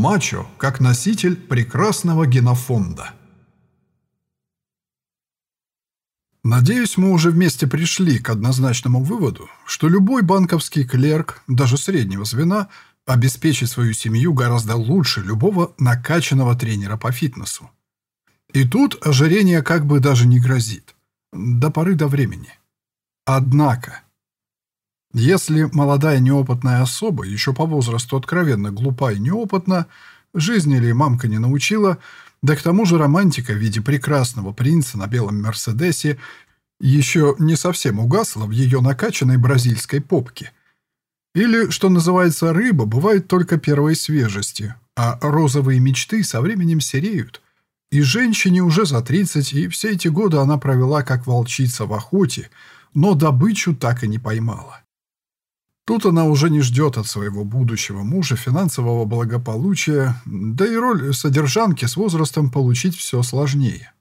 Мачо как носитель прекрасного генофонда. Надеюсь, мы уже вместе пришли к однозначному выводу, что любой банковский клерк, даже среднего звена, обеспечит свою семью гораздо лучше любого накачанного тренера по фитнесу. И тут ожирение как бы даже не грозит. До поры до времени. Однако, если молодая неопытная особа, еще по возрасту откровенно глупа и неопытна, жизни ли мамка не научила, да к тому же романтика в виде прекрасного принца на белом Мерседесе еще не совсем угасла в ее накачанной бразильской попке. Или, что называется, рыба бывает только первой свежести, а розовые мечты со временем сереют. И женщине уже за 30, и все эти годы она провела как волчица в охоте, но добычу так и не поймала. Тут она уже не ждет от своего будущего мужа финансового благополучия, да и роль содержанки с возрастом получить все сложнее.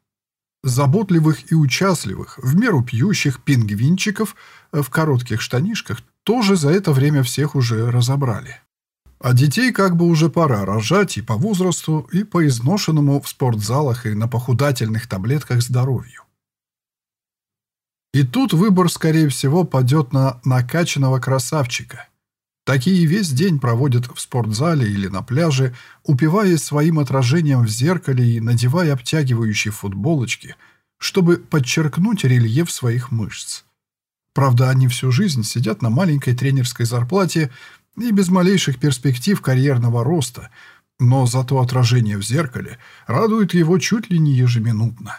Заботливых и участливых, в меру пьющих пингвинчиков в коротких штанишках тоже за это время всех уже разобрали. А детей как бы уже пора рожать и по возрасту, и по изношенному в спортзалах и на похудательных таблетках здоровью. И тут выбор, скорее всего, падет на накачанного красавчика. Такие весь день проводят в спортзале или на пляже, упиваясь своим отражением в зеркале и надевая обтягивающие футболочки, чтобы подчеркнуть рельеф своих мышц. Правда, они всю жизнь сидят на маленькой тренерской зарплате и без малейших перспектив карьерного роста, но зато отражение в зеркале радует его чуть ли не ежеминутно.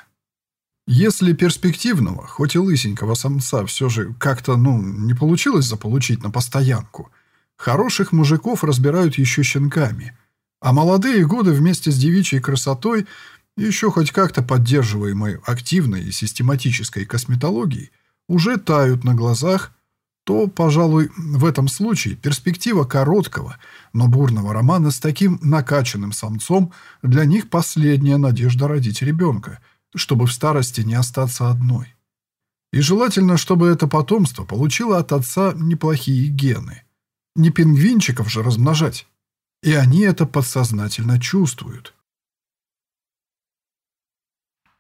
Если перспективного, хоть и лысенького самца все же как-то, ну, не получилось заполучить на постоянку, хороших мужиков разбирают еще щенками, а молодые годы вместе с девичьей красотой, еще хоть как-то поддерживаемой активной и систематической косметологией, уже тают на глазах, то, пожалуй, в этом случае перспектива короткого, но бурного романа с таким накачанным самцом для них последняя надежда родить ребенка – чтобы в старости не остаться одной. И желательно, чтобы это потомство получило от отца неплохие гены. Не пингвинчиков же размножать. И они это подсознательно чувствуют.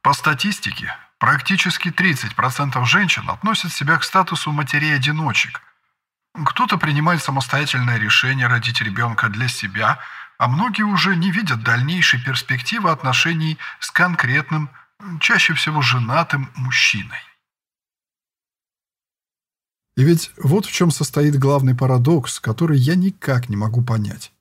По статистике, практически 30% женщин относят себя к статусу матерей-одиночек. Кто-то принимает самостоятельное решение родить ребенка для себя, а многие уже не видят дальнейшей перспективы отношений с конкретным чаще всего женатым мужчиной. И ведь вот в чем состоит главный парадокс, который я никак не могу понять.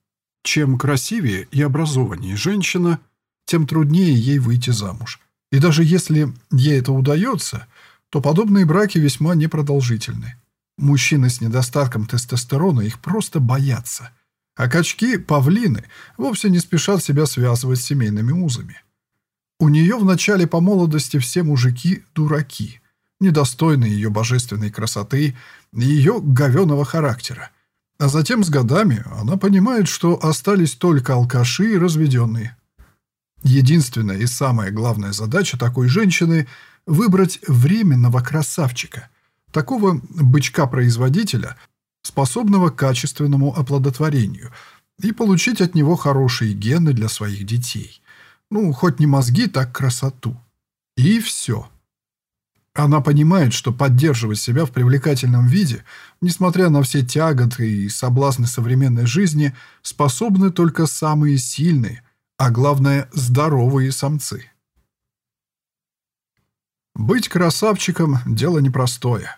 Чем красивее и образованнее женщина, тем труднее ей выйти замуж. И даже если ей это удается, то подобные браки весьма непродолжительны. Мужчины с недостатком тестостерона их просто боятся. А качки, павлины, вовсе не спешат себя связывать с семейными узами. У нее в начале по молодости все мужики дураки, недостойные ее божественной красоты и ее говеного характера. А затем с годами она понимает, что остались только алкаши и разведенные. Единственная и самая главная задача такой женщины – выбрать временного красавчика, такого бычка-производителя, способного к качественному оплодотворению, и получить от него хорошие гены для своих детей – ну, хоть не мозги, так красоту. И все. Она понимает, что поддерживать себя в привлекательном виде, несмотря на все тяготы и соблазны современной жизни, способны только самые сильные, а главное – здоровые самцы. Быть красавчиком – дело непростое.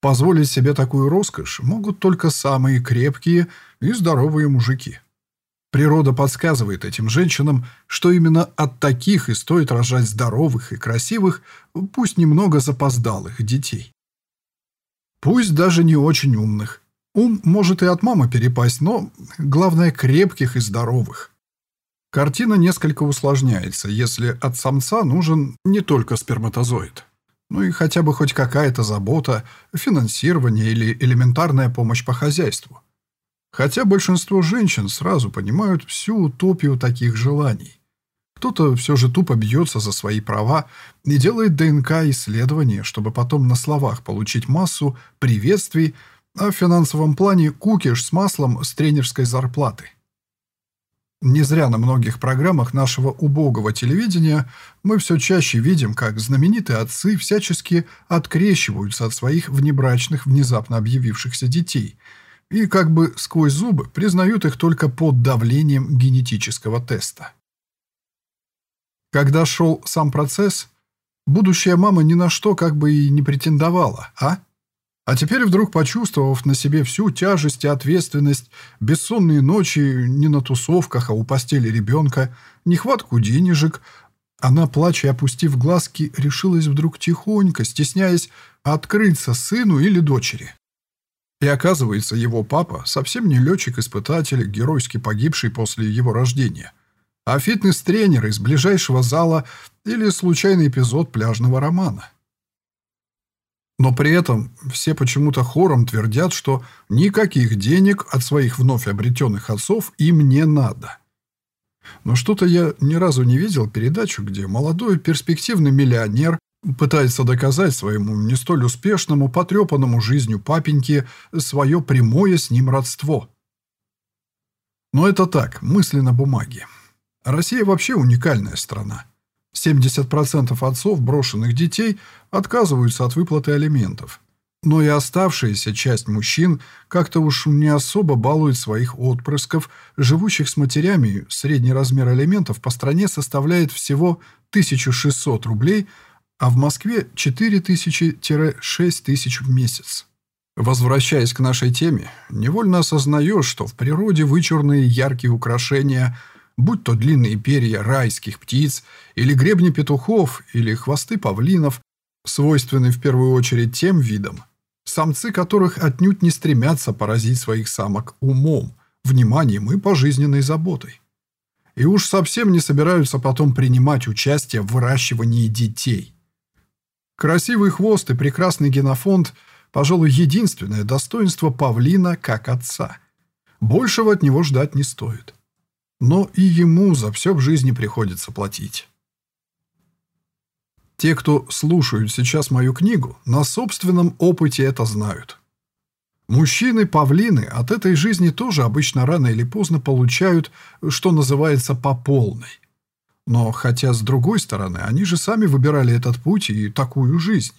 Позволить себе такую роскошь могут только самые крепкие и здоровые мужики. Природа подсказывает этим женщинам, что именно от таких и стоит рожать здоровых и красивых, пусть немного запоздалых детей. Пусть даже не очень умных. Ум может и от мамы перепасть, но, главное, крепких и здоровых. Картина несколько усложняется, если от самца нужен не только сперматозоид, ну и хотя бы хоть какая-то забота, финансирование или элементарная помощь по хозяйству. Хотя большинство женщин сразу понимают всю утопию таких желаний. Кто-то все же тупо бьется за свои права и делает ДНК-исследование, чтобы потом на словах получить массу приветствий, а в финансовом плане кукиш с маслом с тренерской зарплаты. Не зря на многих программах нашего убогого телевидения мы все чаще видим, как знаменитые отцы всячески открещиваются от своих внебрачных, внезапно объявившихся детей и как бы сквозь зубы признают их только под давлением генетического теста. Когда шел сам процесс, будущая мама ни на что как бы и не претендовала, а? А теперь, вдруг почувствовав на себе всю тяжесть и ответственность, бессонные ночи не на тусовках, а у постели ребенка, нехватку денежек, она, плача и опустив глазки, решилась вдруг тихонько, стесняясь, открыться сыну или дочери. И оказывается, его папа совсем не летчик-испытатель, геройски погибший после его рождения, а фитнес-тренер из ближайшего зала или случайный эпизод пляжного романа. Но при этом все почему-то хором твердят, что никаких денег от своих вновь обретенных отцов им не надо. Но что-то я ни разу не видел передачу, где молодой перспективный миллионер пытается доказать своему не столь успешному, потрепанному жизнью папеньке свое прямое с ним родство. Но это так, мысли на бумаге. Россия вообще уникальная страна. 70% отцов брошенных детей отказываются от выплаты алиментов. Но и оставшаяся часть мужчин как-то уж не особо балует своих отпрысков, живущих с матерями. Средний размер алиментов по стране составляет всего 1600 рублей, а в Москве 4000-6000 тысяч в месяц. Возвращаясь к нашей теме, невольно осознаешь, что в природе вычурные яркие украшения – будь то длинные перья райских птиц, или гребни петухов, или хвосты павлинов, свойственны в первую очередь тем видам, самцы которых отнюдь не стремятся поразить своих самок умом, вниманием и пожизненной заботой. И уж совсем не собираются потом принимать участие в выращивании детей. Красивый хвост и прекрасный генофонд – пожалуй, единственное достоинство павлина как отца. Большего от него ждать не стоит но и ему за все в жизни приходится платить. Те, кто слушают сейчас мою книгу, на собственном опыте это знают. Мужчины-павлины от этой жизни тоже обычно рано или поздно получают, что называется, по полной. Но хотя, с другой стороны, они же сами выбирали этот путь и такую жизнь.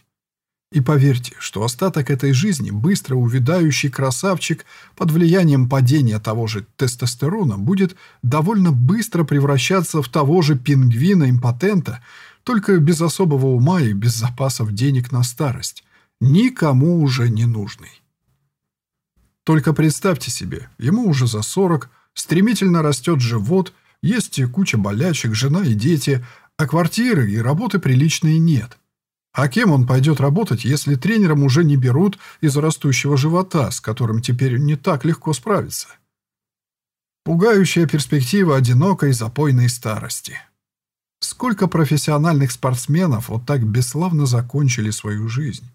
И поверьте, что остаток этой жизни, быстро увядающий красавчик под влиянием падения того же тестостерона, будет довольно быстро превращаться в того же пингвина-импотента, только без особого ума и без запасов денег на старость. Никому уже не нужный. Только представьте себе, ему уже за 40, стремительно растет живот, есть куча болячек, жена и дети, а квартиры и работы приличные нет – а кем он пойдет работать, если тренером уже не берут из растущего живота, с которым теперь не так легко справиться? Пугающая перспектива одинокой запойной старости. Сколько профессиональных спортсменов вот так бесславно закончили свою жизнь?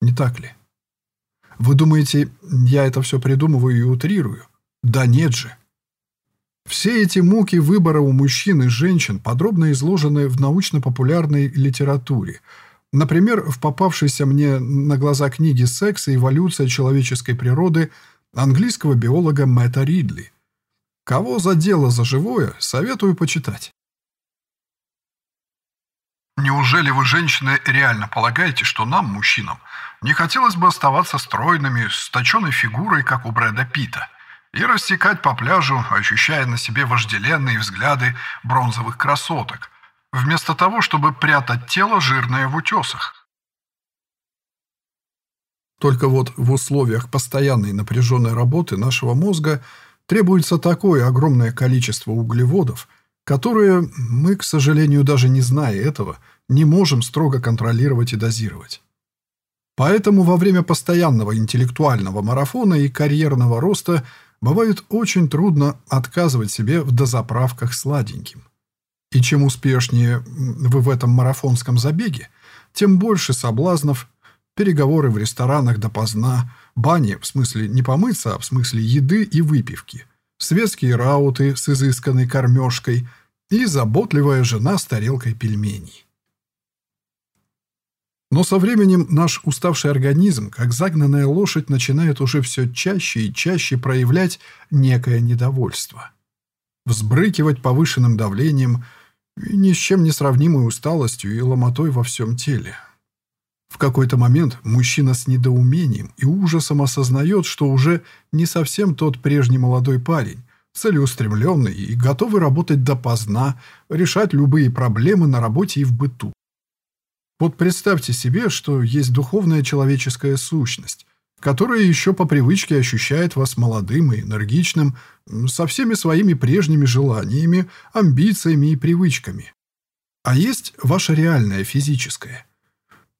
Не так ли? Вы думаете, я это все придумываю и утрирую? Да нет же. Все эти муки выбора у мужчин и женщин подробно изложены в научно-популярной литературе – Например, в попавшейся мне на глаза книге «Секс и эволюция человеческой природы» английского биолога Мэтта Ридли. Кого задело за живое, советую почитать. Неужели вы, женщины, реально полагаете, что нам, мужчинам, не хотелось бы оставаться стройными, с точенной фигурой, как у Брэда Питта, и растекать по пляжу, ощущая на себе вожделенные взгляды бронзовых красоток, вместо того, чтобы прятать тело жирное в утесах. Только вот в условиях постоянной напряженной работы нашего мозга требуется такое огромное количество углеводов, которые мы, к сожалению, даже не зная этого, не можем строго контролировать и дозировать. Поэтому во время постоянного интеллектуального марафона и карьерного роста бывает очень трудно отказывать себе в дозаправках сладеньким. И чем успешнее вы в этом марафонском забеге, тем больше соблазнов, переговоры в ресторанах допоздна, бани, в смысле не помыться, а в смысле еды и выпивки, светские рауты с изысканной кормежкой и заботливая жена с тарелкой пельменей. Но со временем наш уставший организм, как загнанная лошадь, начинает уже все чаще и чаще проявлять некое недовольство. взбрыкивать повышенным давлением и ни с чем не сравнимой усталостью и ломотой во всем теле. В какой-то момент мужчина с недоумением и ужасом осознает, что уже не совсем тот прежний молодой парень, целеустремленный и готовый работать допоздна, решать любые проблемы на работе и в быту. Вот представьте себе, что есть духовная человеческая сущность, которая еще по привычке ощущает вас молодым и энергичным, со всеми своими прежними желаниями, амбициями и привычками. А есть ваше реальное физическое.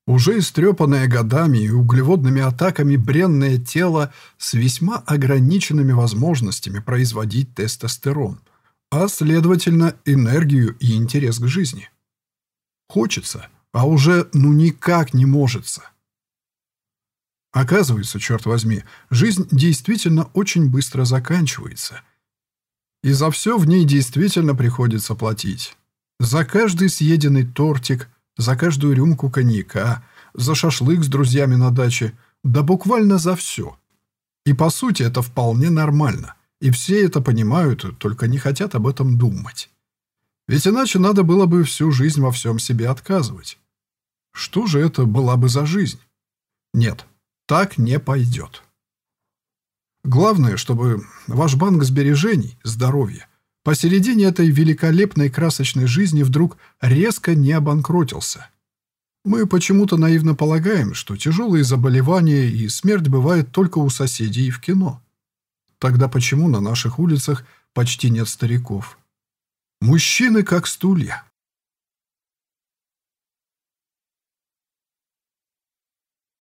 Уже истрепанное годами и углеводными атаками бренное тело с весьма ограниченными возможностями производить тестостерон, а, следовательно, энергию и интерес к жизни. Хочется, а уже ну никак не можется. Оказывается, черт возьми, жизнь действительно очень быстро заканчивается. И за все в ней действительно приходится платить. За каждый съеденный тортик, за каждую рюмку коньяка, за шашлык с друзьями на даче, да буквально за все. И по сути это вполне нормально. И все это понимают, только не хотят об этом думать. Ведь иначе надо было бы всю жизнь во всем себе отказывать. Что же это была бы за жизнь? Нет, так не пойдет. Главное, чтобы ваш банк сбережений, здоровье, посередине этой великолепной красочной жизни вдруг резко не обанкротился. Мы почему-то наивно полагаем, что тяжелые заболевания и смерть бывают только у соседей и в кино. Тогда почему на наших улицах почти нет стариков? Мужчины как стулья.